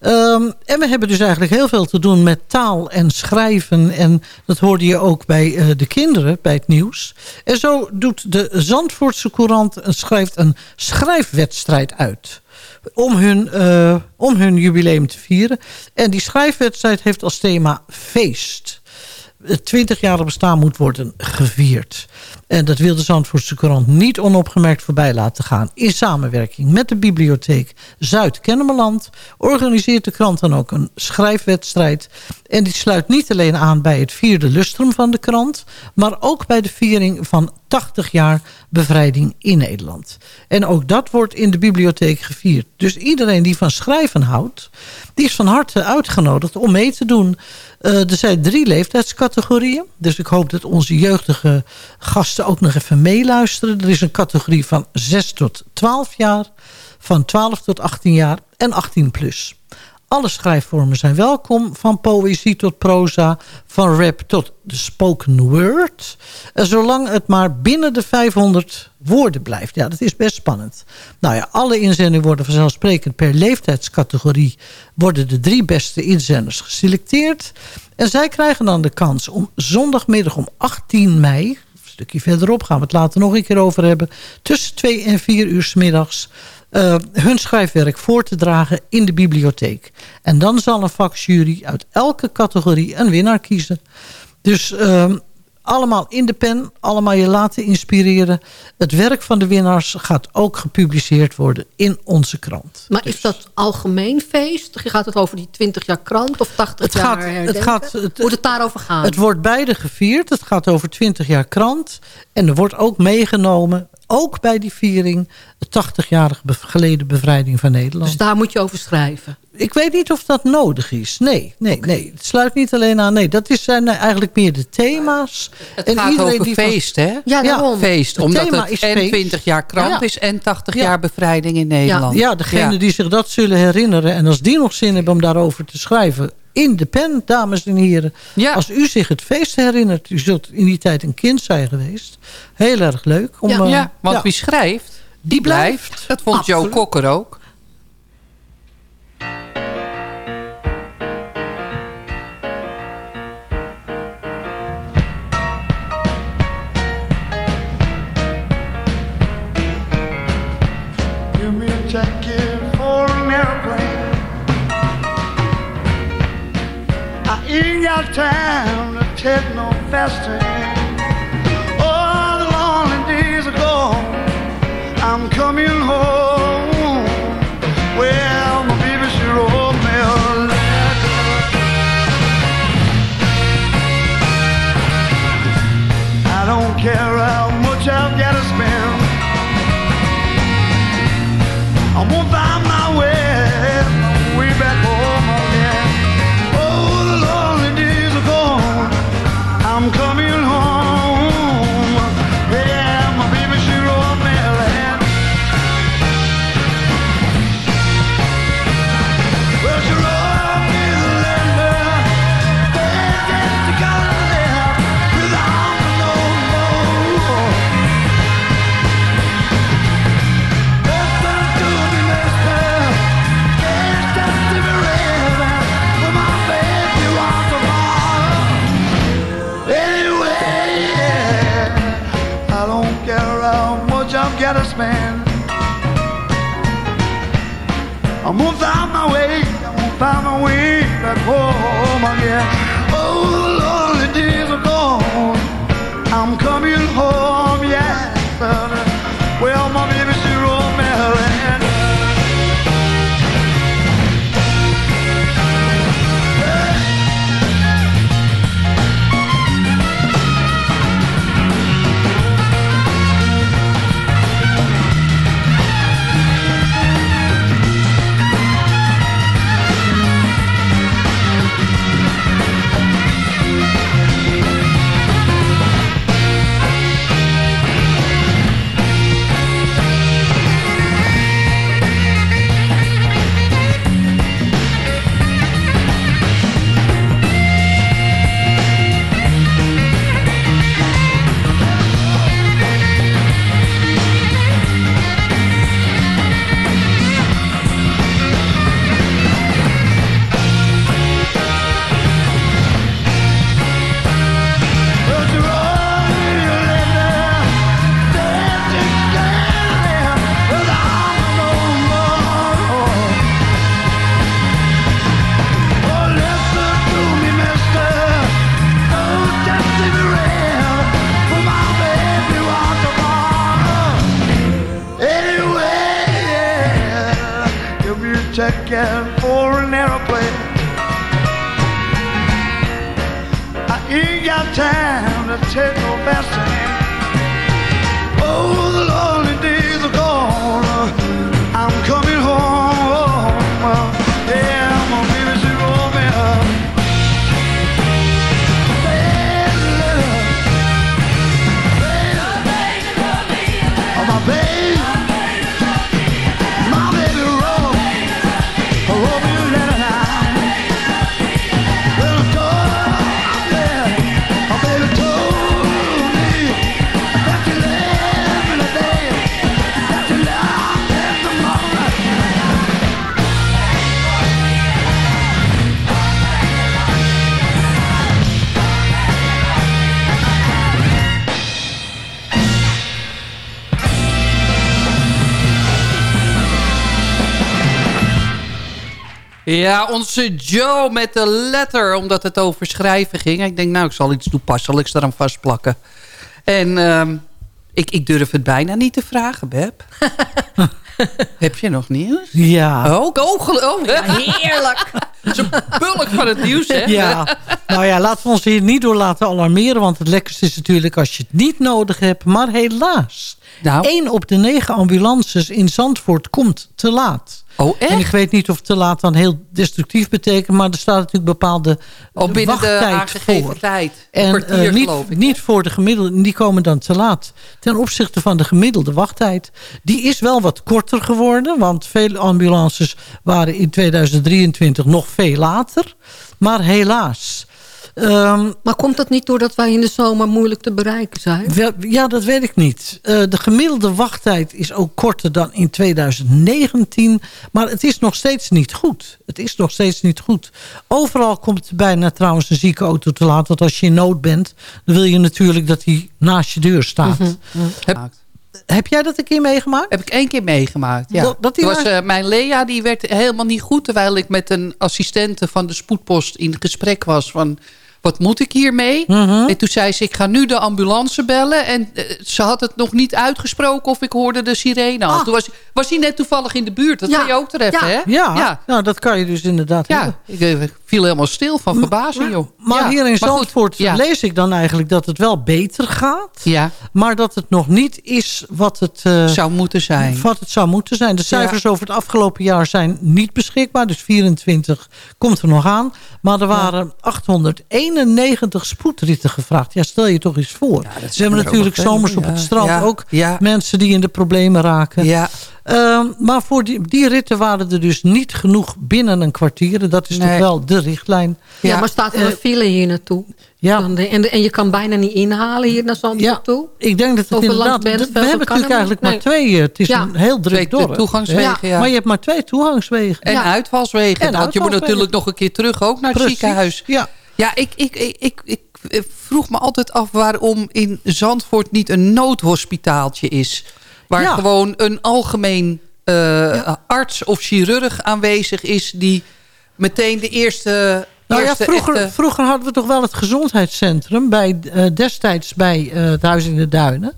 Ehm, en we hebben dus eigenlijk heel veel te doen met taal en schrijven. En dat hoorde je ook bij eh, de kinderen, bij het nieuws. En zo doet de Zandvoortse Courant schrijft een schrijfwedstrijd uit om hun, eh, om hun jubileum te vieren. En die schrijfwedstrijd heeft als thema feest. Het 20-jarige bestaan moet worden gevierd. En dat wil de Zandvoortse Courant niet onopgemerkt voorbij laten gaan. In samenwerking met de bibliotheek Zuid-Kennemerland... organiseert de krant dan ook een schrijfwedstrijd. En die sluit niet alleen aan bij het vierde lustrum van de krant... maar ook bij de viering van 80 jaar bevrijding in Nederland. En ook dat wordt in de bibliotheek gevierd. Dus iedereen die van schrijven houdt... die is van harte uitgenodigd om mee te doen. Eh, er zijn drie leeftijdscategorieën. Dus ik hoop dat onze jeugdige gasten ook nog even meeluisteren. Er is een categorie van 6 tot 12 jaar... van 12 tot 18 jaar en 18 plus. Alle schrijfvormen zijn welkom, van poëzie tot proza, van rap tot de spoken word. En zolang het maar binnen de 500 woorden blijft. Ja, dat is best spannend. Nou ja, alle inzendingen worden vanzelfsprekend per leeftijdscategorie... worden de drie beste inzenders geselecteerd. En zij krijgen dan de kans om zondagmiddag om 18 mei... een stukje verderop gaan we het later nog een keer over hebben... tussen 2 en 4 uur 's middags uh, hun schrijfwerk voor te dragen in de bibliotheek. En dan zal een vakjury uit elke categorie een winnaar kiezen. Dus uh, allemaal in de pen, allemaal je laten inspireren. Het werk van de winnaars gaat ook gepubliceerd worden in onze krant. Maar is dat algemeen feest? Gaat het over die 20 jaar krant of 80 het jaar gaat, herdenken? het gaat, het, Moet het daarover gaan? Het wordt beide gevierd. Het gaat over 20 jaar krant. En er wordt ook meegenomen, ook bij die viering... de 80-jarige geleden bevrijding van Nederland. Dus daar moet je over schrijven? Ik weet niet of dat nodig is. Nee, nee, nee. Het sluit niet alleen aan. Nee, dat is, zijn eigenlijk meer de thema's. Het gaat over feest, hè? Ja, daarom. Feest, Het omdat thema het is en feest. 20 jaar krant Ja. is en 80 Ja. jaar bevrijding in Nederland. Ja, degene Ja. die zich dat zullen herinneren... en als die nog zin hebben om daarover te schrijven... in de pen, dames en heren. Als u zich het feest herinnert... u zult in die tijd een kind zijn geweest. Heel erg leuk. Om, ja, eh, ja, want ja. wie schrijft, die blijft. Dat vond Joe Absoluut. Kokker ook. Ain't got time to take no faster. Oh, the lonely days are gone. I'm coming home. Well, my baby, she wrote me a letter. I don't care how much I've got to spend. I'm gonna find my way, way back home again. Oh, the lonely days are gone. I'm coming home, Ja, onze Joe met de letter, omdat het over schrijven ging. Ik denk, nou, ik zal iets toepasselijks eraan vastplakken. En ehm, ik, ik durf het bijna niet te vragen, Beb. Heb je nog nieuws? Ja. Oh, oh, oh ja, heerlijk. Zo'n bulk van het nieuws, hè? Ja, nou ja, laten we ons hier niet door laten alarmeren. Want het lekkerste is natuurlijk als je het niet nodig hebt. Maar helaas, Nou. één op de negen ambulances in Zandvoort komt te laat. Oh, echt? En ik weet niet of te laat dan heel destructief betekent. Maar er staat natuurlijk bepaalde Al binnen de wachttijd aangegeven voor. tijd. En kwartier, eh, ik. niet, niet voor de gemiddelde, die komen dan te laat. Ten opzichte van de gemiddelde wachttijd. Die is wel wat korter geworden. Want veel ambulances waren in 2023 nog veel later. Maar helaas. Ehm, Maar komt dat niet doordat wij in de zomer moeilijk te bereiken zijn? wel- ja, dat weet ik niet. Eh, de gemiddelde wachttijd is ook korter dan in 2019. Maar het is nog steeds niet goed. Het is nog steeds niet goed. Overal komt bijna trouwens een zieke auto te laat. Want als je in nood bent, dan wil je natuurlijk dat hij naast je deur staat. Mhm. Heb, Heb jij dat een keer meegemaakt? heb ik één keer meegemaakt, ja. Dat- die was, eh, mijn Lea die werd helemaal niet goed... terwijl ik met een assistente van de spoedpost in gesprek was... van wat moet ik hiermee? Mhm. En toen zei ze, ik ga nu de ambulance bellen. En eh, ze had het nog niet uitgesproken of ik hoorde de sirene al. Ah. Toen was, was hij net toevallig in de buurt. Dat Ja. kan je ook treffen, Ja. hè? Ja, ja. Nou, dat kan je dus inderdaad. Ja, ik, eh, ik viel helemaal stil van verbazing, joh. Maar hier in goed, Zandvoort lees ik dan eigenlijk dat het wel beter gaat. Ja, Maar dat het nog niet is wat het, eh, zou moeten zijn. wat het zou moeten zijn. De cijfers over het afgelopen jaar zijn niet beschikbaar. Dus 24 komt er nog aan. Maar er waren 891 spoedritten gevraagd. Ja, stel je toch eens voor. We hebben natuurlijk zomers op het strand Ja, ook ja. mensen die in de problemen raken. Ja, Ehm, maar voor die, die ritten waren er dus niet genoeg binnen een kwartier. Dat is toch wel de richtlijn. Ja, Ja, maar staat er eh, een file hier naartoe? Ja, en, en je kan bijna niet inhalen hier naar Zandvoort Ja. toe? ik denk dat het Over inderdaad... We hebben natuurlijk eigenlijk maar twee... eh, Het is Ja. een heel druk Twee dorp. toegangswegen, ja. Maar je hebt maar twee toegangswegen. En Ja. uitvalswegen. En want je moet uitvalswegen. natuurlijk nog een keer terug ook naar het Precies, ziekenhuis. Ja. Ja, ik, ik, ik, ik, ik eh, vroeg me altijd af waarom in Zandvoort niet een noodhospitaaltje is. Waar gewoon een algemeen eh, arts of chirurg aanwezig is... die meteen de eerste... Nou ja, vroeger, hadden we toch wel het gezondheidscentrum... Bij, eh, destijds bij het Huis in de Duinen.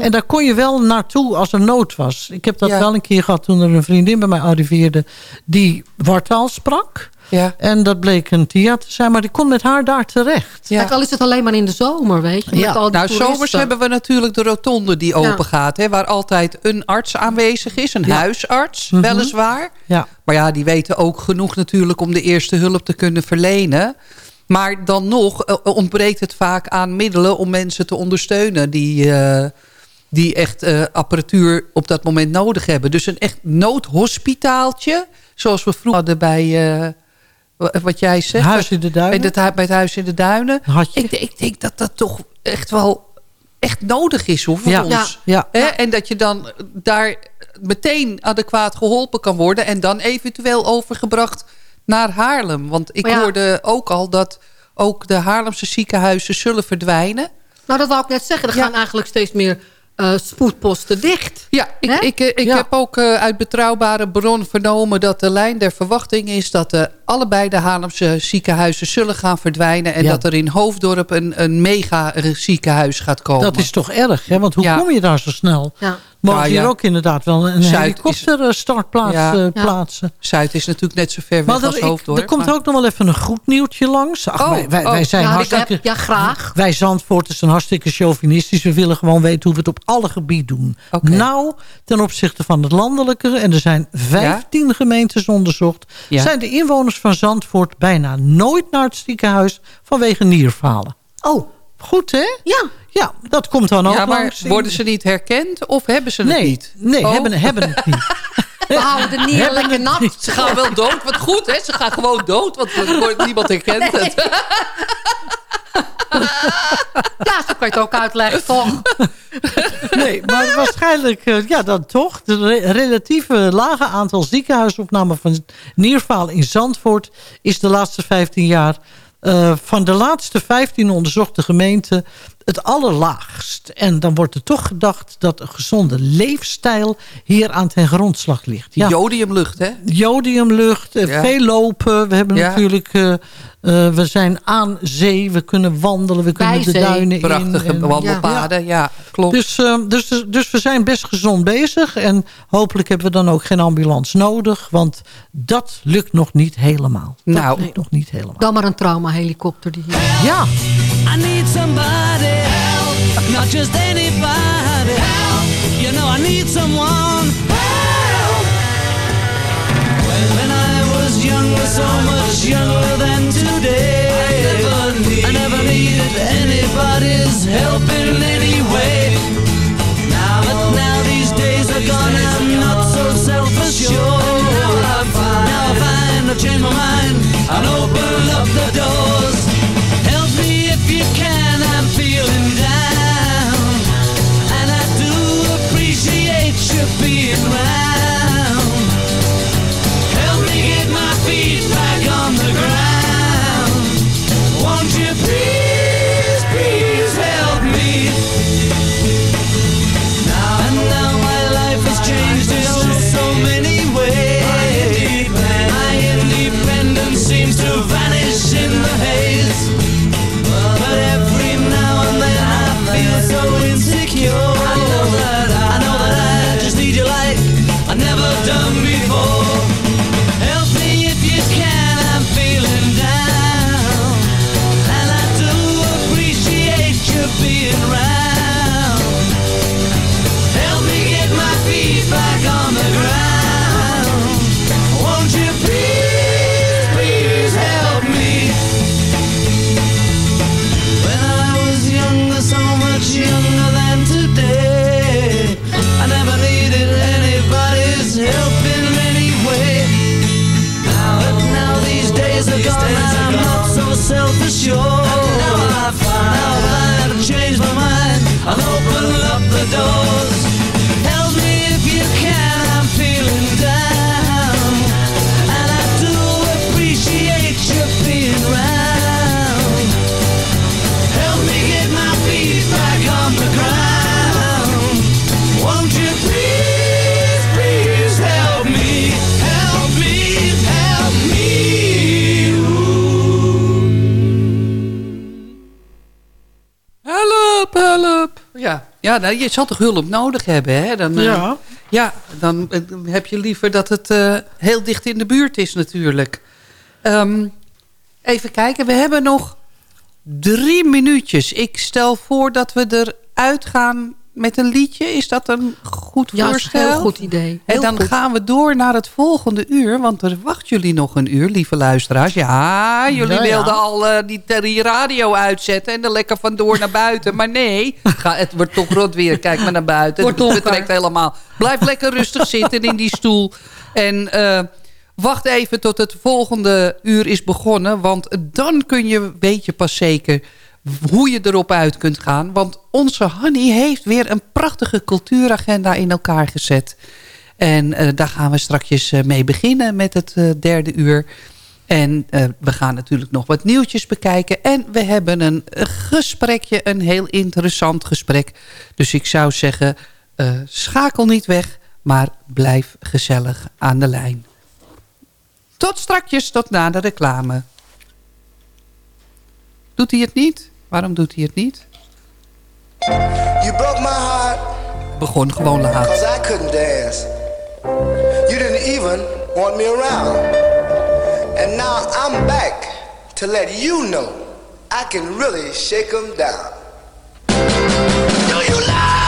En daar kon je wel naartoe als er nood was. Ik heb dat Ja. wel een keer gehad toen er een vriendin bij mij arriveerde... die wartaal sprak. Ja. En dat bleek een Tia te zijn, maar die kon met haar daar terecht. Ja. Kijk, al is het alleen maar in de zomer, weet je. met Ja. al die Nou, toeristen. zomers hebben we natuurlijk de rotonde die Ja. open gaat. Hè, waar altijd een arts aanwezig is. Een Ja. huisarts, Mhm. weliswaar. Ja. Maar ja, die weten ook genoeg natuurlijk om de eerste hulp te kunnen verlenen. Maar dan nog eh, ontbreekt het vaak aan middelen om mensen te ondersteunen... die, eh, die echt eh, apparatuur op dat moment nodig hebben. Dus een echt noodhospitaaltje, zoals we vroeger hadden bij... eh, wa- wat jij zegt. Huis in de Duinen. Bij het, hu- bij het Huis in de Duinen. Had je. Ik, ik denk dat dat toch echt wel echt nodig is hoor, voor Ja. ons. Ja. Hè? En dat je dan daar meteen adequaat geholpen kan worden... en dan eventueel overgebracht naar Haarlem. Want ik ja. hoorde ook al dat ook de Haarlemse ziekenhuizen zullen verdwijnen. Nou, dat wou ik net zeggen. Er Ja. gaan eigenlijk steeds meer eh, spoedposten dicht. Ja, ik, ik, eh, ik Ja. heb ook eh, uit betrouwbare bron vernomen... dat de lijn der verwachting is dat eh, allebei de Haarlemse ziekenhuizen zullen gaan verdwijnen... en Ja. dat er in Hoofddorp een, een mega ziekenhuis gaat komen. Dat is toch erg, hè? Want hoe Ja. kom je daar zo snel? Mogen Nou hier ja. ook inderdaad wel een Zuid is- helikopterstartplaats Ja. eh, Ja. plaatsen. Zuid is natuurlijk net zo ver weg als er, er komt maar- ook nog wel even een goed nieuwtje langs. Ach, Oh, wij, wij, oh. wij zijn Ja, hartstikke... Ja, ja, graag. Wij Zandvoorters zijn hartstikke chauvinistisch. We willen gewoon weten hoe we het op alle gebieden doen. Nou, ten opzichte van het landelijke... en er zijn 15 gemeentes onderzocht... Ja. zijn de inwoners van Zandvoort bijna nooit naar het ziekenhuis... vanwege nierfalen. Oh. Goed, hè? Ja. Ja, dat komt dan ook Ja, maar langs. worden ze niet herkend of hebben ze het Nee, niet? nee, Oh. hebben, hebben het niet. We houden de nieren Hebben lekker het nat. niet. Ze gaan wel dood. Wat goed, hè? Ze gaan gewoon dood, want er wordt niemand herkent het. Ja, zo kan je het ook uitleggen, toch? Nee, maar waarschijnlijk, eh, ja dan toch. De re- relatieve lage aantal ziekenhuisopnamen van nierfalen in Zandvoort... is de laatste 15 jaar eh, van de laatste 15 onderzochte gemeenten het allerlaagst. En dan wordt er toch gedacht dat een gezonde leefstijl hier aan ten grondslag ligt. Ja. jodiumlucht, hè? Jodiumlucht, eh, Ja. veel lopen. We hebben Ja. natuurlijk... eh, eh, we zijn aan zee, we kunnen wandelen, we kunnen Bij de zee. duinen in. Prachtige en- wandelpaden, ja, klopt. Dus, eh, dus, dus we zijn best gezond bezig. En hopelijk hebben we dan ook geen ambulance nodig. Want dat lukt nog niet helemaal. Dat Nou. lukt nog niet helemaal. Dan maar een traumahelikopter. Die Ja. I need somebody help, not just anybody help. You know I need someone so much younger than today, I never, needed anybody's help in any way. Help. Ja, ja nou, je zal toch hulp nodig hebben, hè? Dan, eh, Ja. ja, dan eh, heb je liever dat het eh, heel dicht in de buurt is natuurlijk. Ehm, even kijken, we hebben nog drie minuutjes. Ik stel voor dat we eruit gaan met een liedje. Is dat een goed Ja, voorstel? een heel goed idee. En dan goed. gaan we door naar het volgende uur. Want er wacht jullie nog een uur, lieve luisteraars. Ja, jullie Ja, ja. wilden al eh, die, die radio uitzetten... en er lekker vandoor naar buiten. Maar nee, ga, het wordt toch rot weer. Kijk maar naar buiten. Wordt het betrekt helemaal. Blijf lekker rustig zitten in die stoel. En eh, wacht even tot het volgende uur is begonnen. Want dan kun je, weet je pas zeker hoe je erop uit kunt gaan. Want onze Hanny heeft weer een prachtige cultuuragenda in elkaar gezet. En eh, daar gaan we straks eh, mee beginnen met het eh, derde uur. En we gaan natuurlijk nog wat nieuwtjes bekijken. En we hebben een gesprekje, een heel interessant gesprek. Dus ik zou zeggen, schakel niet weg, maar blijf gezellig aan de lijn. Tot strakjes, tot na de reclame. Doet hij het niet? Waarom doet hij het niet? You broke my heart. Begon gewoon laat. I couldn't dance. You didn't even want me around. And now I'm back to let you know I can really shake them down. Do you lie?